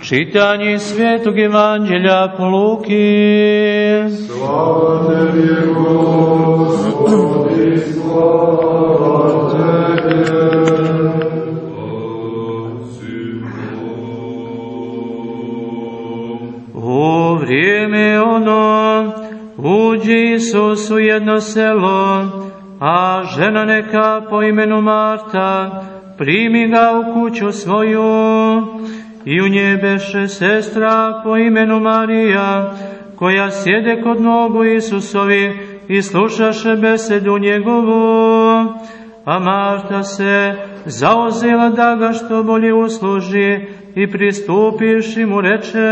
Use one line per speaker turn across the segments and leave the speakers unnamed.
Čitanje iz Svetog Evanđelja po Luki.
Slava tebi, Gospodi, slava tebi.
U vrijeme ono uđi Isus u jedno selo, a žena neka po imenu Marta primi ga u kuću svoju i u nje beše sestra po imenu Marija, koja sjede kod nogu Isusovi i slušaše besedu njegovu, a Marta se zauzela da ga što bolje usluži i pristupivši mu reče,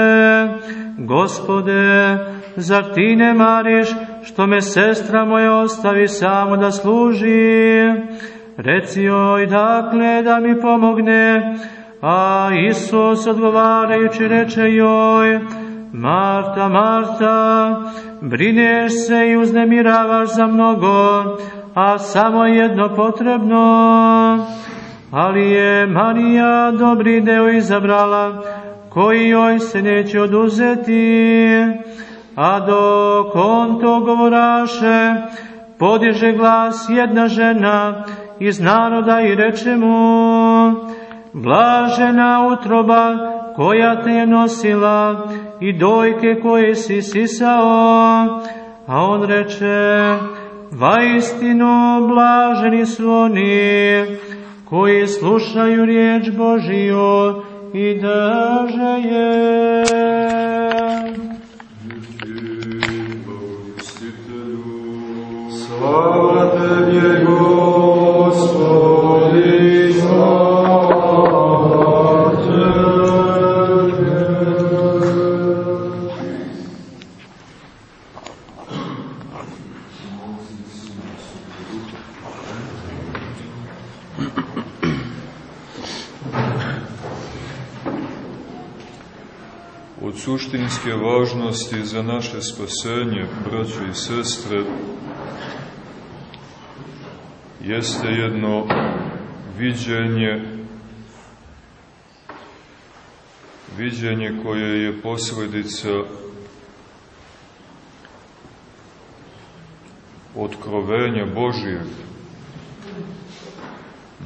Gospode, zar ti ne mariš što me sestra moja ostavi samo da služi? Reci joj dakle da mi pomogne, a Isus odgovarajući reče joj, Marta, Marta, brineš se i uznemiravaš za mnogo, a samo jedno potrebno. Ali je Marija dobri deo izabrala, koji joj se neće oduzeti. A dok on to govoraše, podiže glas jedna žena iz naroda i reče mu, Blažena utroba koja te je nosila i dojke koje si sisao. A on reče, vaistinu blaženi su oni koji slušaju riječ Božiju i drže je.
Slava tebi, Gospodi,
suštinske važnosti za naše spasenje, braćo i sestre, jeste jedno viđenje, viđenje koje je posledica otkrovenja Božijeg.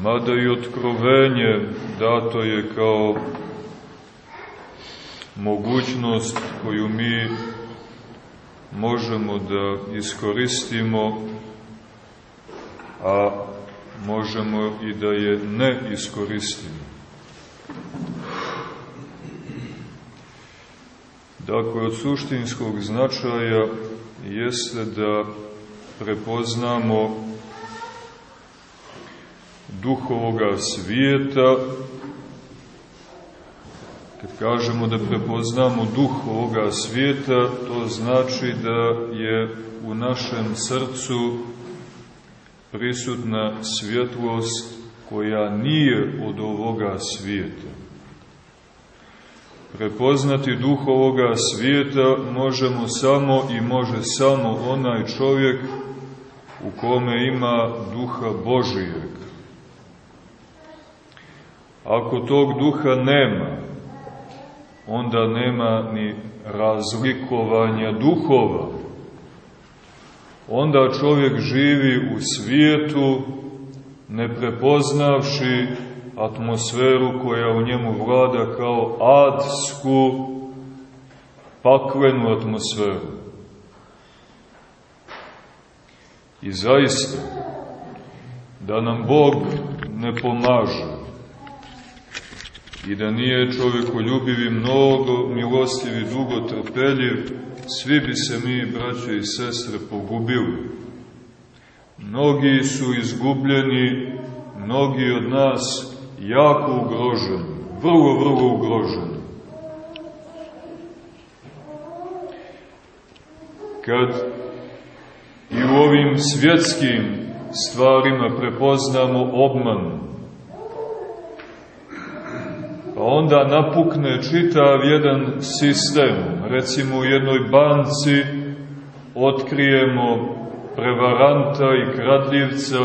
Mada i otkrovenje dato je kao mogućnost koju mi možemo da iskoristimo, a možemo i da je ne iskoristimo. Dakle, od suštinskog značaja jeste da prepoznamo duhovoga svijeta Kad kažemo da prepoznamo duh ovoga svijeta, to znači da je u našem srcu prisutna svjetlost koja nije od ovoga svijeta. Prepoznati duh ovoga svijeta možemo samo i može samo onaj čovjek u kome ima duha Božijeg. Ako tog duha nema, onda nema ni razlikovanja duhova. Onda čovjek živi u svijetu, ne prepoznavši atmosferu koja u njemu vlada kao adsku, paklenu atmosferu. I zaista, da nam Bog ne pomaže, i da nije čovjekoljubiv i mnogo milostiv i dugo trpeljiv, svi bi se mi, braće i sestre, pogubili. Mnogi su izgubljeni, mnogi od nas jako ugroženi, vrlo, vrlo ugroženi. Kad i u ovim svjetskim stvarima prepoznamo obmanu, pa onda napukne čitav jedan sistem, recimo u jednoj banci otkrijemo prevaranta i kradljivca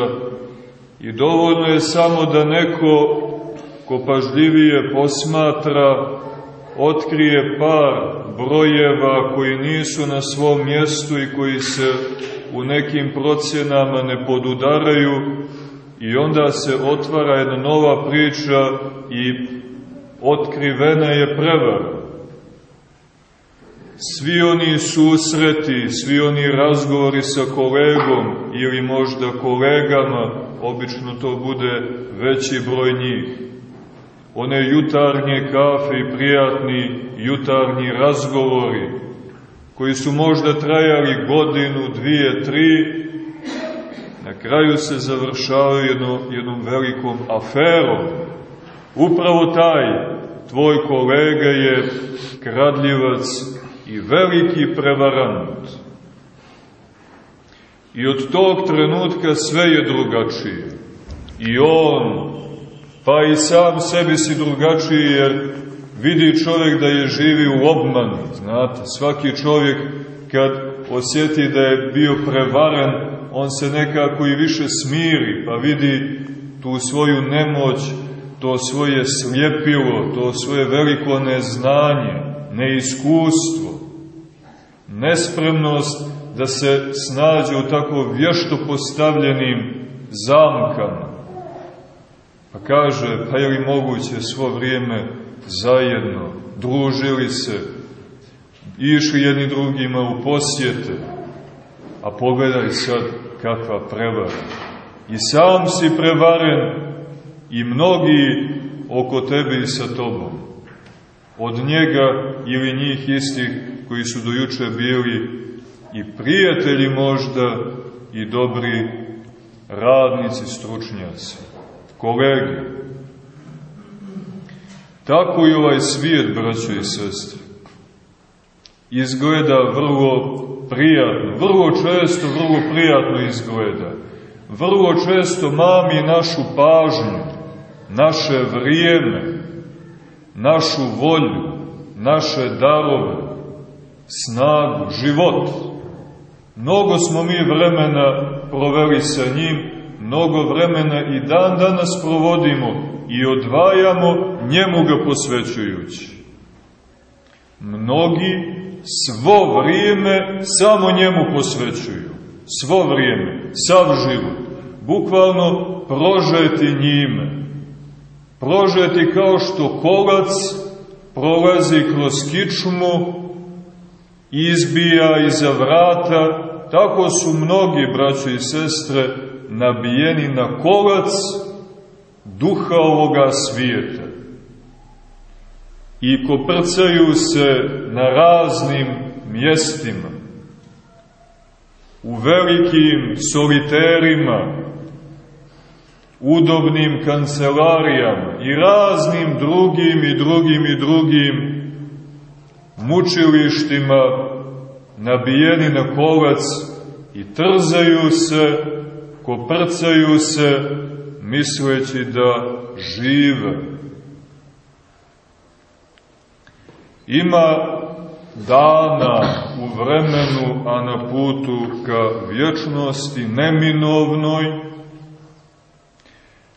i dovoljno je samo da neko ko pažljivije posmatra otkrije par brojeva koji nisu na svom mjestu i koji se u nekim procjenama ne podudaraju i onda se otvara jedna nova priča i otkrivena je prevara. Svi oni susreti, svi oni razgovori sa kolegom ili možda kolegama, obično to bude veći broj njih. One jutarnje kafe i prijatni jutarnji razgovori, koji su možda trajali godinu, dvije, tri, na kraju se završavaju jedno, jednom velikom aferom. Upravo taj tvoj kolega je kradljivac i veliki prevarant. I od tog trenutka sve je drugačije. I on, pa i sam sebi si drugačiji jer vidi čovjek da je živi u obmanu. Znate, svaki čovjek kad osjeti da je bio prevaren, on se nekako i više smiri, pa vidi tu svoju nemoć, to svoje slijepilo, to svoje veliko neznanje, neiskustvo, nespremnost da se snađe u tako vješto postavljenim zamkama. Pa kaže, pa je li moguće svo vrijeme zajedno, družili se, išli jedni drugima u posjete, a pogledaj sad kakva prevara. I sam si prevaren i mnogi oko tebe i sa tobom. Od njega ili njih istih koji su dojuče bili i prijatelji možda i dobri radnici, stručnjaci, kolege. Tako i ovaj svijet, braćo i sestre, izgleda vrlo prijatno, vrlo često vrlo prijatno izgleda. Vrlo često mami našu pažnju, naše vrijeme, našu volju, naše darove, snagu, život. Mnogo smo mi vremena proveli sa njim, mnogo vremena i dan danas provodimo i odvajamo njemu ga posvećujući. Mnogi svo vrijeme samo njemu posvećuju. Svo vrijeme, sav život. Bukvalno prožeti njime. Prožeti kao što kolac prolazi kroz kičmu, izbija iza vrata, tako su mnogi, braćo i sestre, nabijeni na kolac duha ovoga svijeta. I koprcaju se na raznim mjestima, u velikim soliterima, udobnim kancelarijama i raznim drugim i drugim i drugim mučilištima nabijeni na kolac i trzaju se, koprcaju se, misleći da žive. Ima dana u vremenu, a na putu ka vječnosti neminovnoj,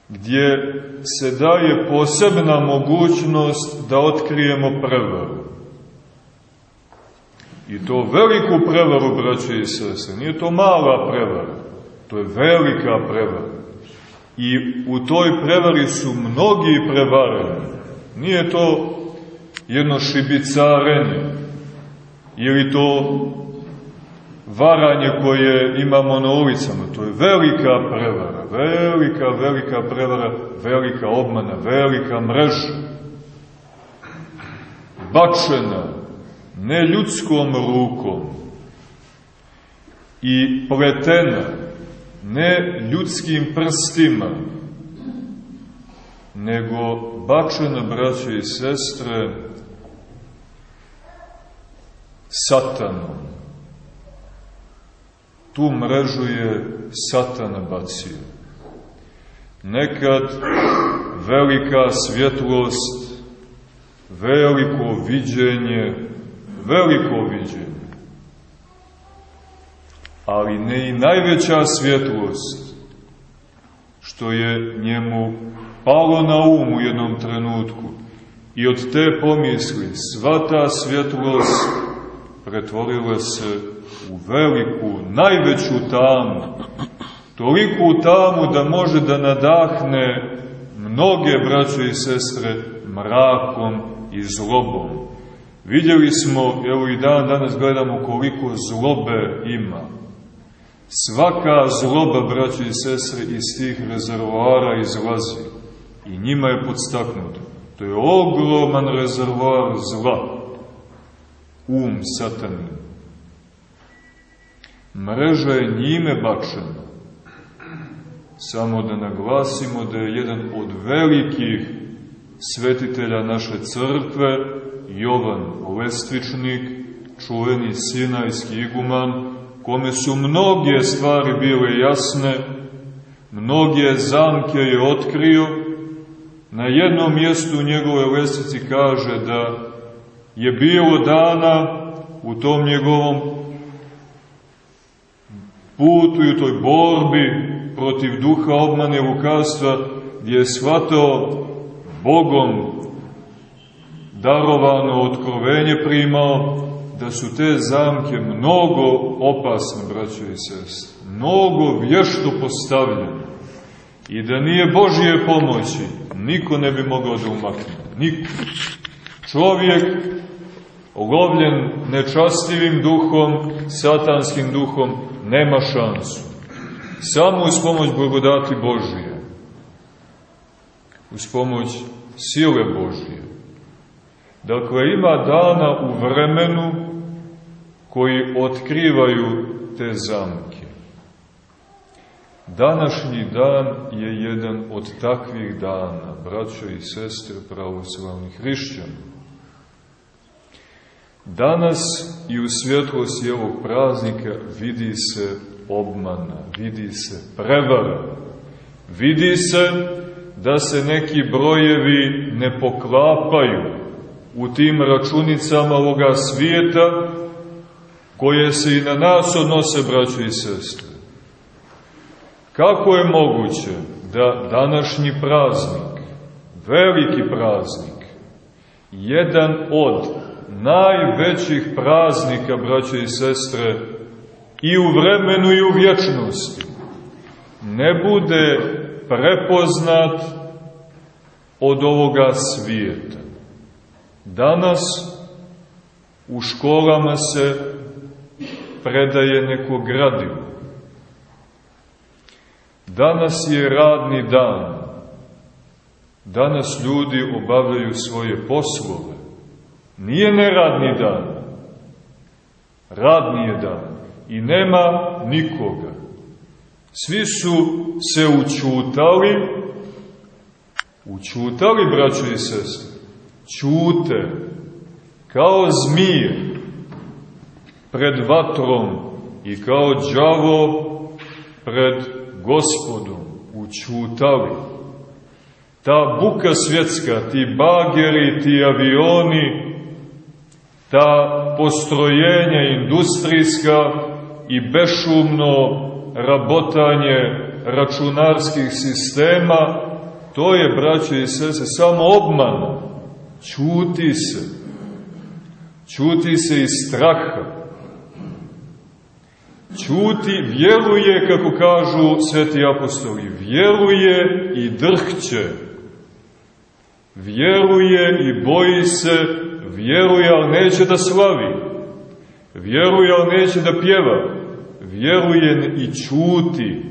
gdje se daje posebna mogućnost da otkrijemo prevaru. I to veliku prevaru, braće i sese, nije to mala prevara, to je velika prevara. I u toj prevari su mnogi prevareni. Nije to jedno šibicarenje ili to varanje koje imamo na ulicama. To je velika prevara, velika, velika prevara, velika obmana, velika mreža. Bačena ne ljudskom rukom i pletena ne ljudskim prstima, nego bačena, braće i sestre, satanom. Tu mrežu je satana bacio. Nekad velika svjetlost, veliko viđenje, veliko viđenje. Ali ne i najveća svjetlost, što je njemu palo na um u jednom trenutku I od te pomisli sva ta svjetlost pretvorila se u veliku, najveću tamu. Toliku tamu da može da nadahne mnoge braće i sestre mrakom i zlobom. Vidjeli smo, evo i dan danas gledamo koliko zlobe ima. Svaka zloba, braće i sestre, iz tih rezervoara izlazi i njima je podstaknuto. To je ogroman rezervoar zla. Um satanin. Mreža je njime bačena. Samo da naglasimo da je jedan od velikih svetitelja naše crkve, Jovan Lestvičnik, čuveni sinajski iguman, kome su mnoge stvari bile jasne, mnoge zamke je otkrio, na jednom mjestu u njegove lestvici kaže da je bilo dana u tom njegovom putu i u toj borbi protiv duha obmane lukavstva, gdje je shvatao Bogom darovano otkrovenje primao, da su te zamke mnogo opasne, braćo i sest, mnogo vješto postavljene i da nije Božije pomoći, niko ne bi mogao da umakne. Niko. Čovjek olovljen nečastivim duhom, satanskim duhom, nema šansu. Samo uz pomoć blagodati Božije. Uz pomoć sile Božije. Dakle, ima dana u vremenu koji otkrivaju te zamke. Današnji dan je jedan od takvih dana, braćo i sestre pravoslavnih hrišćana. Danas i u svjetlosti ovog praznika vidi se obmana, vidi se prevara, vidi se da se neki brojevi ne poklapaju u tim računicama ovoga svijeta koje se i na nas odnose, braćo i sestre. Kako je moguće da današnji praznik, veliki praznik, jedan od najvećih praznika, braćo i sestre, i u vremenu i u vječnosti, ne bude prepoznat od ovoga svijeta. Danas u školama se predaje neko gradivo. Danas je radni dan. Danas ljudi obavljaju svoje poslove. Nije neradni dan. Radni je dan. I nema nikoga. Svi su se učutali, učutali, braćo i sestre, čute, kao zmije, pred vatrom i kao đavo pred gospodom, učutali. Ta buka svjetska, ti bageri, ti avioni, ta postrojenja industrijska i bešumno rabotanje računarskih sistema, to je, braćo i sese, samo obman. Čuti se. Čuti se iz straha. Čuti, vjeruje, kako kažu sveti apostoli, vjeruje i drhće. Vjeruje i boji se, vjeruje, ali neće da slavi. Vjeruje, ali neće da pjeva vjeruje i čuti.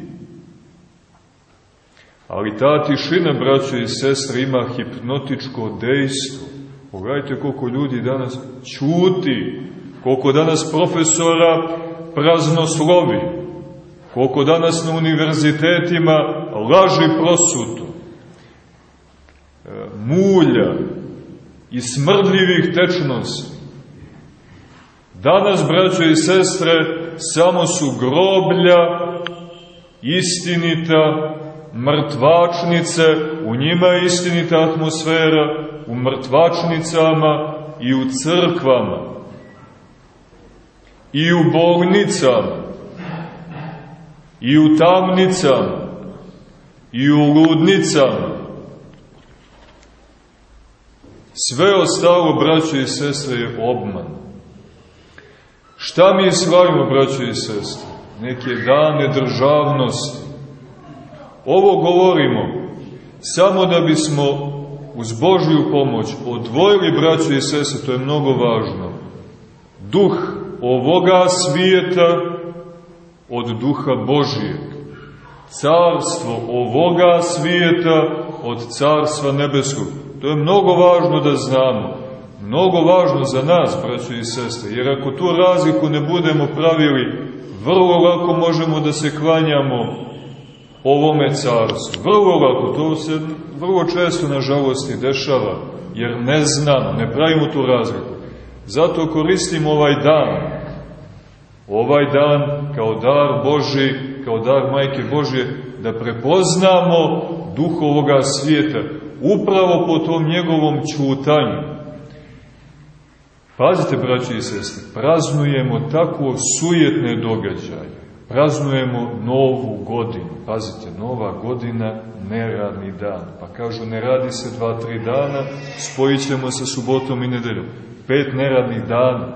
Ali ta tišina, braćo i sestre, ima hipnotičko dejstvo. Pogledajte koliko ljudi danas čuti, koliko danas profesora praznoslovi, koliko danas na univerzitetima laži prosuto, e, mulja i smrdljivih tečnosti. Danas, braćo i sestre, samo su groblja, istinita, mrtvačnice, u njima je istinita atmosfera, u mrtvačnicama i u crkvama, i u bolnicama, i u tamnicama, i u ludnicama. Sve ostalo, braćo i sestre, je obman. Šta mi slavimo, braćo i sestre? Neke dane državnosti. Ovo govorimo samo da bismo uz Božju pomoć odvojili, braćo i sestre, to je mnogo važno, duh ovoga svijeta od duha Božijeg. Carstvo ovoga svijeta od carstva nebeskog. To je mnogo važno da znamo. Mnogo važno za nas, braćo i sestre, jer ako tu razliku ne budemo pravili, vrlo lako možemo da se klanjamo ovome carstvu. Vrlo lako, to se vrlo često, nažalost, i dešava, jer ne znamo, ne pravimo tu razliku. Zato koristimo ovaj dan, ovaj dan kao dar Boži, kao dar Majke Božje, da prepoznamo duh ovoga svijeta, upravo po tom njegovom čutanju. Pazite, braći i sestri, praznujemo tako sujetne događaje. Praznujemo novu godinu. Pazite, nova godina, neradni dan. Pa kažu, ne radi se dva, tri dana, spojit ćemo sa subotom i nedeljom. Pet neradnih dana.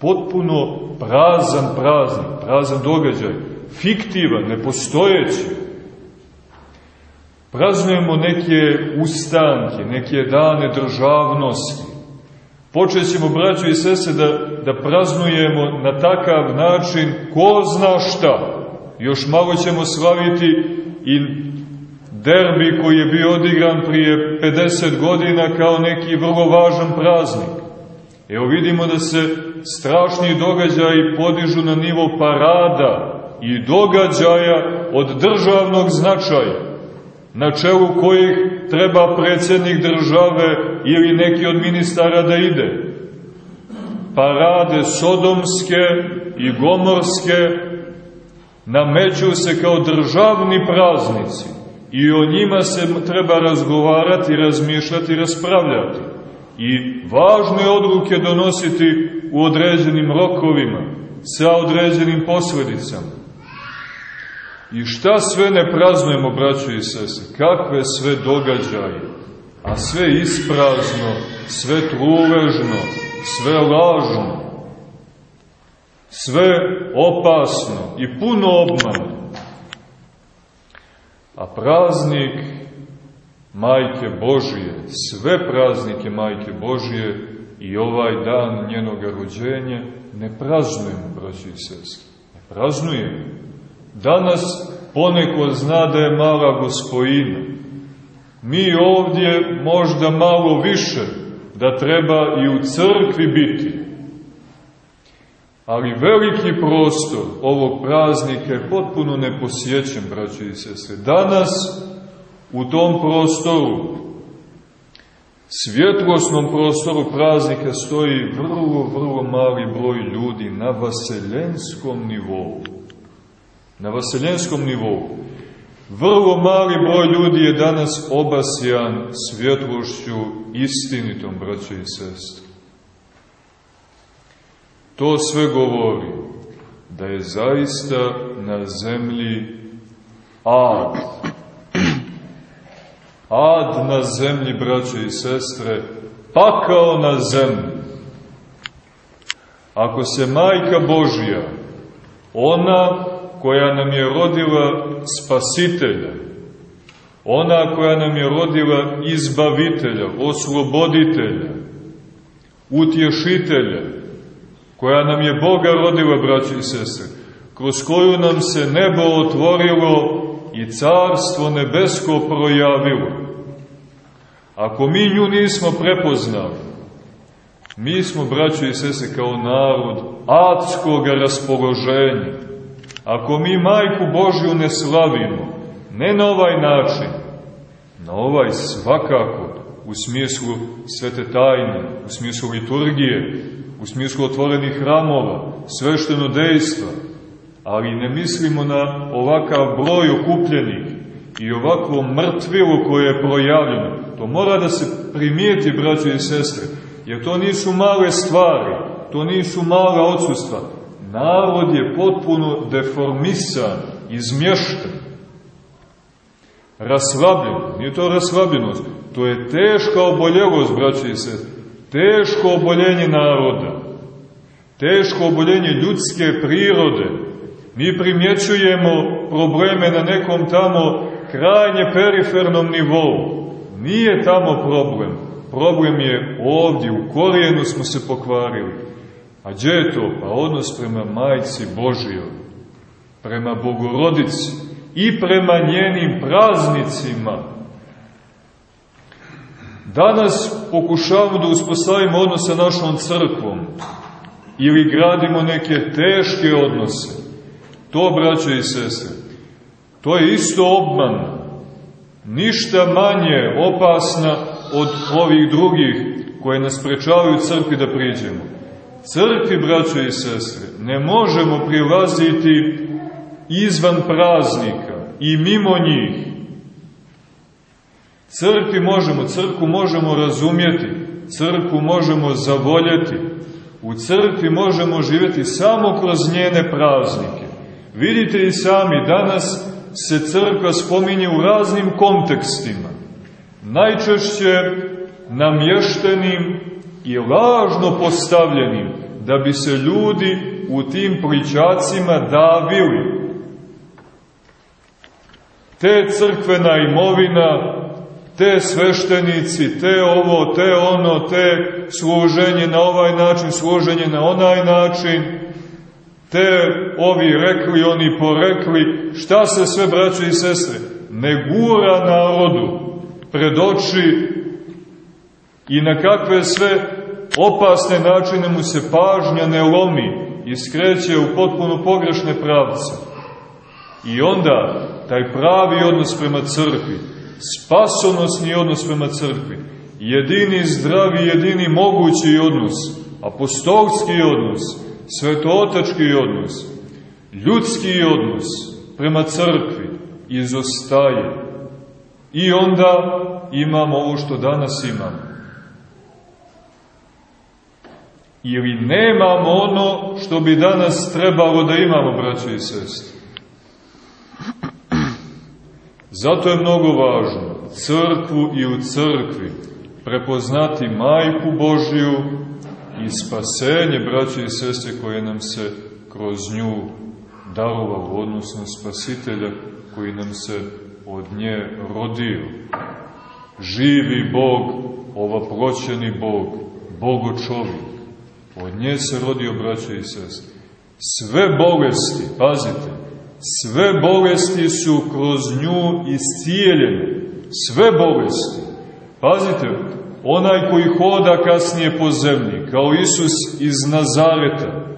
Potpuno prazan praznik, prazan događaj, fiktivan, nepostojeći. Praznujemo neke ustanke, neke dane državnosti. Počećemo, braćo i sese, da, da praznujemo na takav način ko zna šta. Još malo ćemo slaviti i derbi koji je bio odigran prije 50 godina kao neki vrlo važan praznik. Evo vidimo da se strašni događaji podižu na nivo parada i događaja od državnog značaja na čelu kojih treba predsjednik države ili neki od ministara da ide. Parade sodomske i gomorske nameću se kao državni praznici i o njima se treba razgovarati, razmišljati, raspravljati i važne odluke donositi u određenim rokovima, sa određenim posledicama. I šta sve ne praznujemo, braćo i sese? Kakve sve događaje? A sve isprazno, sve truležno, sve lažno, sve opasno i puno obmana. A praznik Majke Božije, sve praznike Majke Božije i ovaj dan njenog rođenja ne praznujemo, braći i sestri. Ne praznujemo. Danas poneko zna da je mala gospojina. Mi ovdje možda malo više, da treba i u crkvi biti. Ali veliki prostor ovog praznika je potpuno neposjećen, braći i sestre. Danas u tom prostoru, svjetlosnom prostoru praznika stoji vrlo, vrlo mali broj ljudi na vaseljenskom nivou. Na vaseljenskom nivou. Vrlo mali broj ljudi je danas obasjan svjetlošću istinitom, braćo i sestre. To sve govori da je zaista na zemlji ad. Ad na zemlji, braćo i sestre, pakao na zemlji. Ako se majka Božija, ona koja nam je rodila spasitelja, ona koja nam je rodila izbavitelja, osloboditelja, utješitelja, koja nam je Boga rodila, braći i sestre, kroz koju nam se nebo otvorilo i carstvo nebesko projavilo. Ako mi nju nismo prepoznali, mi smo, braći i sestre, kao narod adskog raspoloženja. Ako mi Majku Božju ne slavimo, ne na ovaj način, na ovaj svakako, u smislu svete tajne, u smislu liturgije, u smislu otvorenih hramova, svešteno dejstva, ali ne mislimo na ovakav broj okupljenih i ovakvo mrtvilo koje je projavljeno. To mora da se primijeti, braćo i sestre, jer to nisu male stvari, to nisu mala odsustva. Narod je potpuno deformisan, izmješten, raslabljen. Nije to raslabljenost, To je teška oboljelost, braće i se, teško oboljenje naroda, teško oboljenje ljudske prirode. Mi primjećujemo probleme na nekom tamo krajnje perifernom nivou. Nije tamo problem. Problem je ovdje, u korijenu smo se pokvarili. A gdje je to? Pa odnos prema majci Božijoj, prema Bogorodici i prema njenim praznicima. Danas pokušavamo da uspostavimo odnos sa našom crkvom ili gradimo neke teške odnose. To, braće i sestre, to je isto obman. Ništa manje opasna od ovih drugih koje nas prečavaju crkvi da priđemo. Crkvi, braćo i sestre, ne možemo prilaziti izvan praznika i mimo njih. Crkvi možemo, crkvu možemo razumjeti, crkvu možemo zavoljeti, u crkvi možemo živjeti samo kroz njene praznike. Vidite i sami, danas se crkva spominje u raznim kontekstima. Najčešće namještenim i lažno postavljenim, da bi se ljudi u tim pričacima davili. Te crkvena imovina, te sveštenici, te ovo, te ono, te služenje na ovaj način, služenje na onaj način, te ovi rekli, oni porekli, šta se sve, braće i sestre, ne gura narodu pred oči i na kakve sve opasne načine mu se pažnja ne lomi i skreće u potpuno pogrešne pravce. I onda taj pravi odnos prema crkvi, spasonosni odnos prema crkvi, jedini zdravi, jedini mogući odnos, apostolski odnos, svetootački odnos, ljudski odnos prema crkvi izostaje. I onda imamo ovo što danas imamo. Ili nemamo ono što bi danas trebalo da imamo, braće i sestre. Zato je mnogo važno crkvu i u crkvi prepoznati majku Božiju i spasenje, braće i sestre, koje nam se kroz nju darovalo, odnosno spasitelja koji nam se od nje rodio. Živi Bog, ovaproćeni Bog, Bogo čovjek. Od nje se rodio, braće i sestre. Sve bolesti, pazite, sve bolesti su kroz nju iscijeljene. Sve bolesti. Pazite, onaj koji hoda kasnije po zemlji, kao Isus iz Nazareta,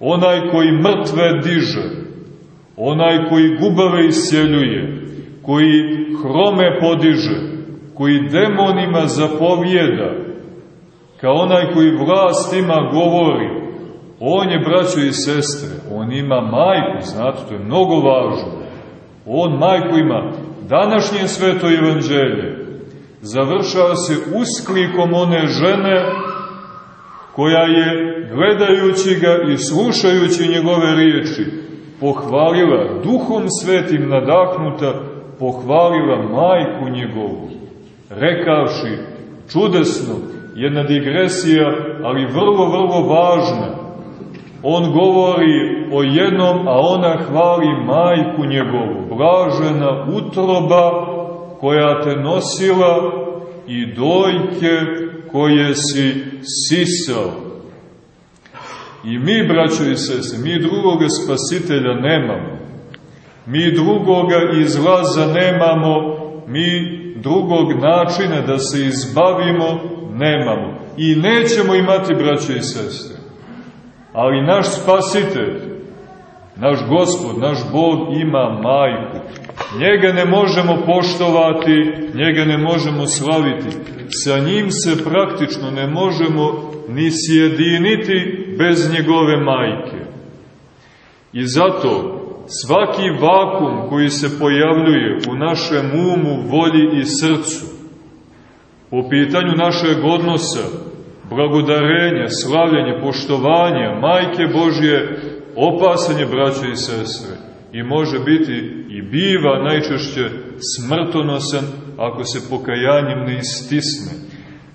onaj koji mrtve diže, onaj koji gubave isjeljuje, koji hrome podiže, koji demonima zapovjeda, kao onaj koji vlast ima govori, on je, braćo i sestre, on ima majku, znate, to je mnogo važno. On majku ima. Današnje sveto evanđelje završava se usklikom one žene koja je, gledajući ga i slušajući njegove riječi, pohvalila, duhom svetim nadahnuta, pohvalila majku njegovu, rekavši, čudesno, jedna digresija, ali vrlo, vrlo važna. On govori o jednom, a ona hvali majku njegovu, blažena utroba koja te nosila i dojke koje si sisao. I mi, braćo i sese, mi drugoga spasitelja nemamo. Mi drugoga izlaza nemamo, mi drugog načina da se izbavimo nemamo. I nećemo imati, braćo i sestre. Ali naš spasitelj, naš gospod, naš Bog ima majku. Njega ne možemo poštovati, njega ne možemo slaviti. Sa njim se praktično ne možemo ni sjediniti bez njegove majke. I zato svaki vakum koji se pojavljuje u našem umu, volji i srcu, po pitanju našeg odnosa, blagodarenja, slavljenja, poštovanja, majke Božje, opasanje braće i sestre, i može biti i biva najčešće smrtonosan ako se pokajanjem ne istisne.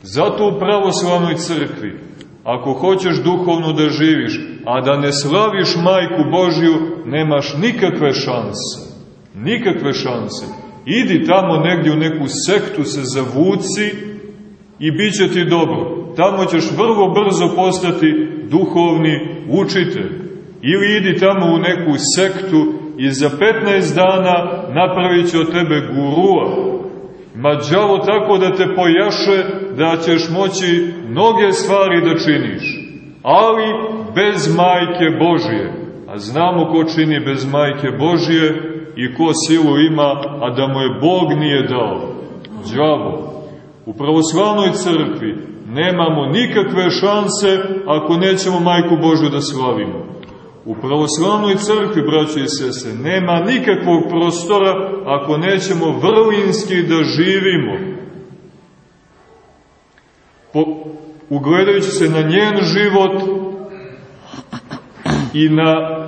Zato u pravoslavnoj crkvi, ako hoćeš duhovno da živiš, a da ne slaviš majku Božju, nemaš nikakve šanse. Nikakve šanse. Idi tamo negdje u neku sektu se zavuci i bit će ti dobro. Tamo ćeš vrlo brzo postati duhovni učitelj. Ili idi tamo u neku sektu i za 15 dana napravit će od tebe gurua. Ma džavo tako da te pojaše da ćeš moći mnoge stvari da činiš. Ali bez majke Božije. A znamo ko čini bez majke Božije i ko silu ima, a da mu je Bog nije dao. Džavo. U pravoslavnoj crkvi nemamo nikakve šanse ako nećemo majku Božju da slavimo. U pravoslavnoj crkvi, braći i sese, nema nikakvog prostora ako nećemo vrlinski da živimo. Po, ugledajući se na njen život i na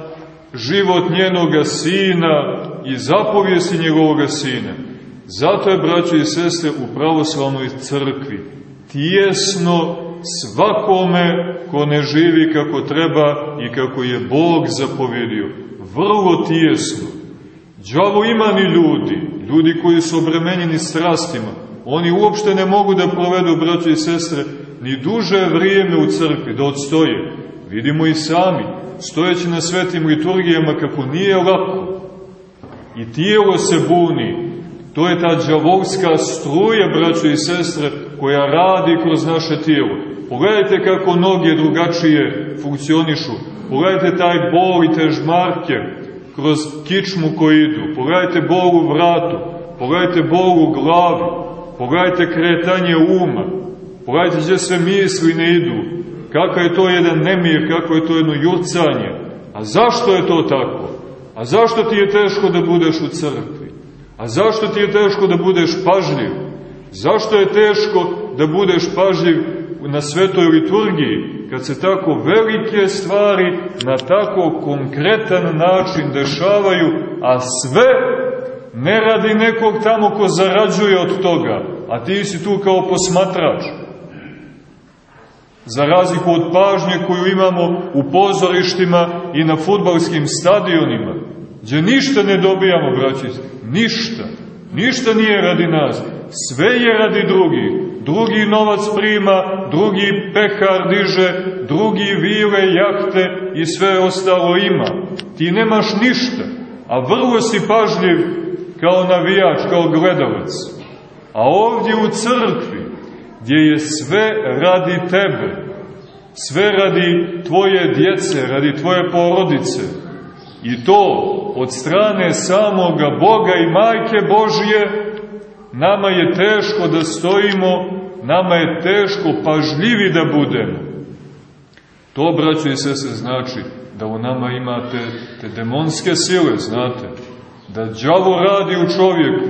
život njenoga sina i zapovijesti njegovoga sina. Zato je, braći i sestre, u pravoslavnoj crkvi tijesno svakome ko ne živi kako treba i kako je Bog zapovjedio. Vrlo tijesno. Đavo ima ni ljudi, ljudi koji su obremenjeni strastima. Oni uopšte ne mogu da provedu, braći i sestre, ni duže vrijeme u crkvi, da odstoje. Vidimo i sami, stojeći na svetim liturgijama kako nije lako. I tijelo se buni. To je ta džavolska struja, braćo i sestre, koja radi kroz naše tijelo. Pogledajte kako noge drugačije funkcionišu. Pogledajte taj bol i te žmarke kroz kičmu koji idu. Pogledajte bol u vratu. Pogledajte bol u glavi. Pogledajte kretanje uma. Pogledajte gdje sve misli ne idu. Kakav je to jedan nemir, kako je to jedno jurcanje. A zašto je to tako? A zašto ti je teško da budeš u crkvi? A zašto ti je teško da budeš pažljiv? Zašto je teško da budeš pažljiv na svetoj liturgiji, kad se tako velike stvari na tako konkretan način dešavaju, a sve ne radi nekog tamo ko zarađuje od toga, a ti si tu kao posmatrač. Za razliku od pažnje koju imamo u pozorištima i na futbalskim stadionima, gdje ništa ne dobijamo, braći, ništa. Ništa nije radi nas, sve je radi drugih. Drugi novac prima, drugi pehar diže, drugi vile, jahte i sve ostalo ima. Ti nemaš ništa, a vrlo si pažljiv kao navijač, kao gledalac. A ovdje u crkvi, gdje je sve radi tebe, sve radi tvoje djece, radi tvoje porodice, i to od strane samoga Boga i Majke Božije, nama je teško da stojimo, nama je teško pažljivi da budemo. To, braćo i sese, znači da u nama imate te demonske sile, znate, da đavo radi u čovjeku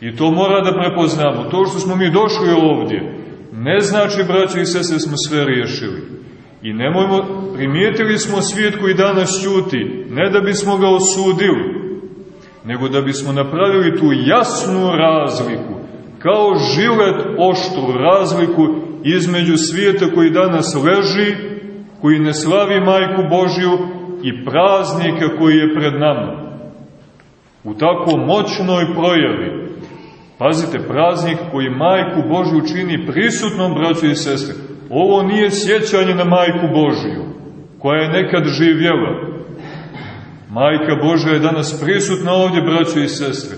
i to mora da prepoznamo. To što smo mi došli ovdje, ne znači, braćo i sese, da smo sve riješili. I nemojmo, primijetili smo svijet koji danas ćuti, ne da bismo ga osudili, nego da bismo napravili tu jasnu razliku, kao žilet oštru razliku između svijeta koji danas leži, koji ne slavi Majku Božju i praznika koji je pred nama. U tako moćnoj projavi, pazite, praznik koji Majku Božju čini prisutnom, braću i sestre, ovo nije sjećanje na Majku Božju, koja je nekad živjela, Majka Božja je danas prisutna ovdje, braćo i sestre,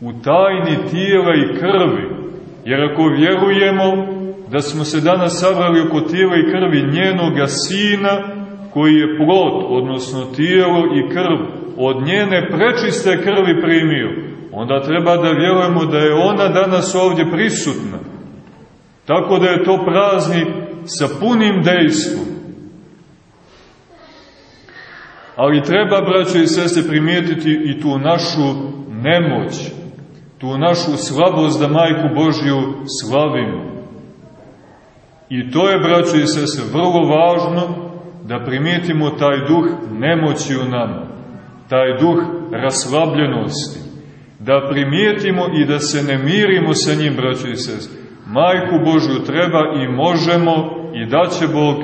u tajni tijela i krvi. Jer ako vjerujemo da smo se danas sabrali oko tijela i krvi njenoga sina, koji je plot, odnosno tijelo i krv, od njene prečiste krvi primio, onda treba da vjerujemo da je ona danas ovdje prisutna. Tako da je to praznik sa punim dejstvom. Ali treba, braćo i sese, primijetiti i tu našu nemoć, tu našu slabost da Majku Božju slavimo. I to je, braćo i sese, vrlo važno da primijetimo taj duh nemoći u nama, taj duh raslabljenosti. da primijetimo i da se ne mirimo sa njim, braćo i sestre. Majku Božju treba i možemo i daće Bog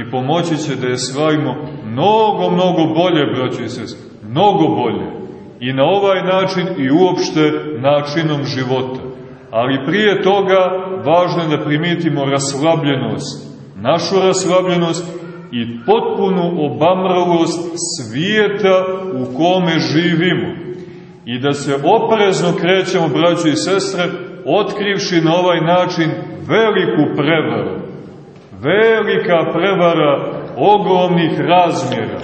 i pomoći će da je slavimo mnogo, mnogo bolje, braćo i sestre. Mnogo bolje. I na ovaj način i uopšte načinom života. Ali prije toga važno je da primijetimo raslabljenost. Našu raslabljenost i potpunu obamralost svijeta u kome živimo i da se oprezno krećemo, braćo i sestre, otkrivši na ovaj način veliku prevaru. Velika prevara ogromnih razmjera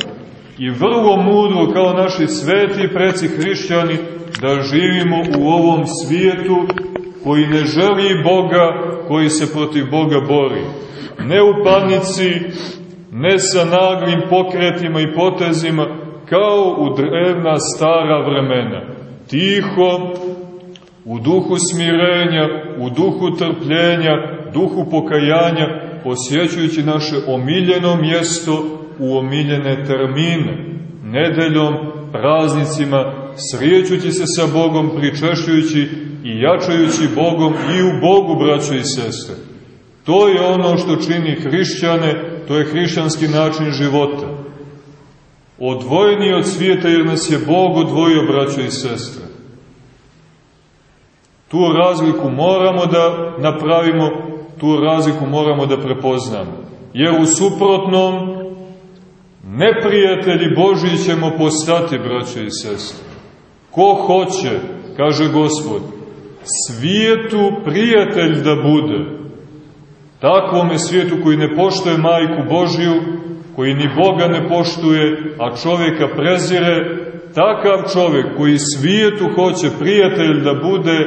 i vrlo mudro kao naši sveti preci hrišćani da živimo u ovom svijetu koji ne želi Boga, koji se protiv Boga bori. Ne u panici, ne sa naglim pokretima i potezima, kao u drevna stara vremena. Tiho, u duhu smirenja, u duhu trpljenja, duhu pokajanja, posjećujući naše omiljeno mjesto u omiljene termine, nedeljom, praznicima, srijećući se sa Bogom, pričešćujući i jačajući Bogom i u Bogu, braćo i sestre. To je ono što čini hrišćane, to je hrišćanski način života. Odvojeni od svijeta jer nas je Bog odvojio, braćo i sestre. Tu razliku moramo da napravimo, tu razliku moramo da prepoznamo. Jer u suprotnom, neprijatelji Božiji ćemo postati, braćo i sestre. Ko hoće, kaže Gospod, svijetu prijatelj da bude, takvome svijetu koji ne poštuje majku Božiju, koji ni Boga ne poštuje, a čovjeka prezire, takav čovjek koji svijetu hoće prijatelj da bude,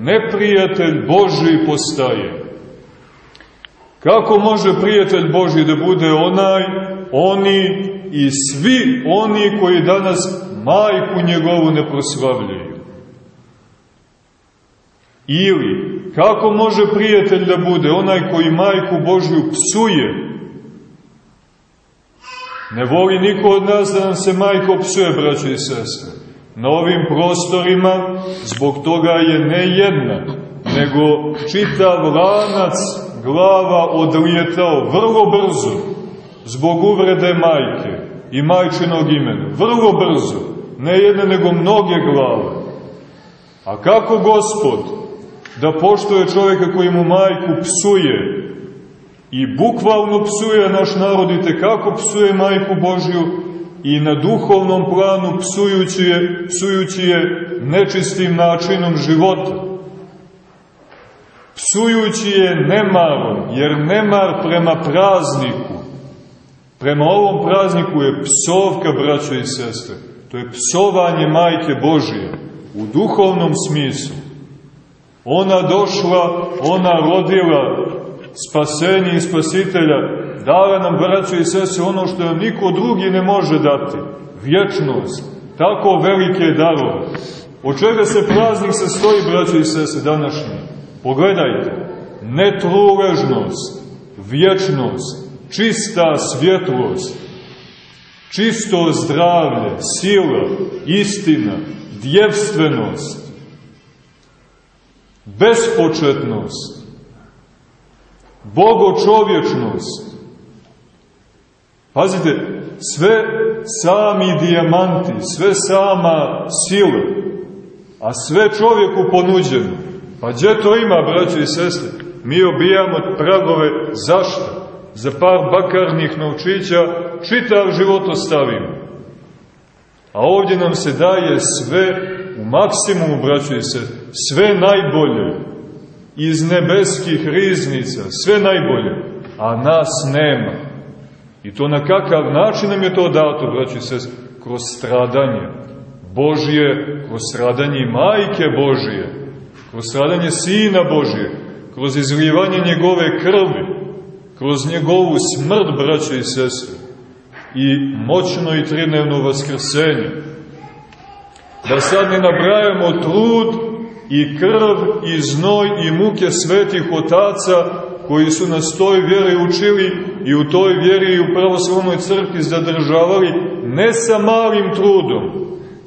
neprijatelj Božiji postaje. Kako može prijatelj Božji da bude onaj, oni i svi oni koji danas majku njegovu ne proslavljaju? Ili, kako može prijatelj da bude onaj koji majku Božju psuje? Ne voli niko od nas da nam se majko psuje, braćo i sestre. Na ovim prostorima zbog toga je ne jedna, nego čitav lanac glava odlijetao vrlo brzo zbog uvrede majke i majčinog imena. Vrlo brzo. Ne jedne, nego mnoge glave. A kako gospod da poštuje čovjeka koji mu majku psuje i bukvalno psuje naš narod i tekako psuje majku Božju i na duhovnom planu psujući je, psujući je nečistim načinom života. Psujući je nemarom, jer nemar prema prazniku, prema ovom prazniku je psovka, braćo i sestre. To je psovanje majke Božije u duhovnom smislu. Ona došla, ona rodila spasenje i spasitelja, dala nam, braćo i sese, ono što nam niko drugi ne može dati, vječnost, tako velike darove. Od čega se praznik sastoji, braćo i sese, današnji? Pogledajte, netruležnost, vječnost, čista svjetlost, čisto zdravlje, sila, istina, djevstvenost, bespočetnost, bogočovječnost. Pazite, sve sami dijamanti, sve sama sila, a sve čovjeku ponuđeno. Pa gdje to ima, braćo i sestre? Mi obijamo pragove, zašto? Za par bakarnih naučića čitav život ostavimo. A ovdje nam se daje sve u maksimumu, braćo i sestre sve najbolje iz nebeskih riznica, sve najbolje, a nas nema. I to na kakav način nam je to dato, braći se, kroz stradanje Božije, kroz stradanje majke Božije, kroz stradanje Sina Božije, kroz izlijevanje njegove krvi, kroz njegovu smrt, braće i sestre, i moćno i tridnevno vaskrsenje. Da sad ne nabrajamo trud i krv i znoj i muke svetih otaca koji su nas toj vjeri učili i u toj vjeri i u pravoslavnoj crkvi zadržavali ne sa malim trudom.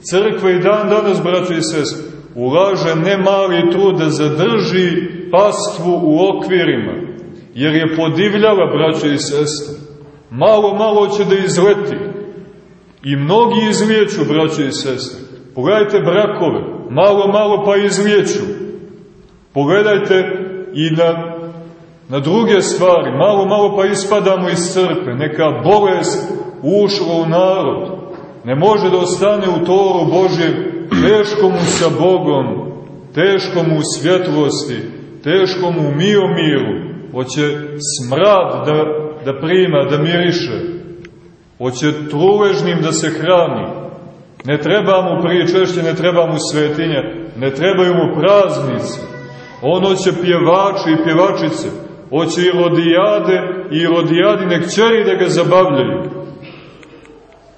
Crkva i dan danas, braćo i sest, ulaže ne mali trud da zadrži pastvu u okvirima, jer je podivljala, braće i sestre. Malo, malo će da izleti. I mnogi izlijeću, braće i sestre. Pogledajte brakove, malo, malo pa izlijeću. Pogledajte i na, na druge stvari, malo, malo pa ispadamo iz crkve. Neka bolest ušla u narod. Ne može da ostane u toru Božjem, teško mu sa Bogom, teško mu u svjetlosti, teško mu u miomiru, hoće smrad da, da prima, da miriše, hoće truležnim da se hrani, ne treba mu prije češće, ne treba mu svetinja, ne trebaju mu praznice, on hoće pjevači i pjevačice, hoće i rodijade i rodijadine kćeri da ga zabavljaju.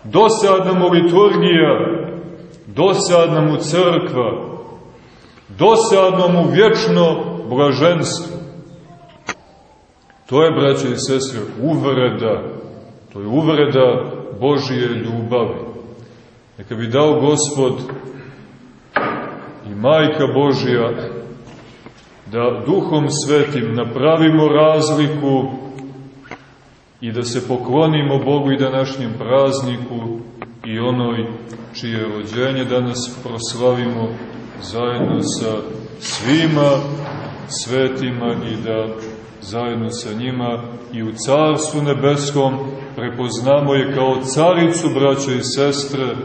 Dosadna mu liturgija, dosadna mu crkva, dosadno mu vječno blaženstvo. To je, braće i sestre, uvreda, to je uvreda Božije ljubavi. Neka bi dao Gospod i Majka Božija da duhom svetim napravimo razliku i da se poklonimo Bogu i današnjem prazniku i onoj čije rođenje danas proslavimo zajedno sa svima svetima i da zajedno sa njima i u Carstvu Nebeskom prepoznamo je kao caricu, braće i sestre,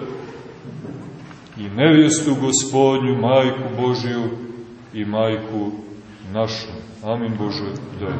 i nevjestu gospodnju, majku Božiju i majku нашу. Аминь, Боже, дай.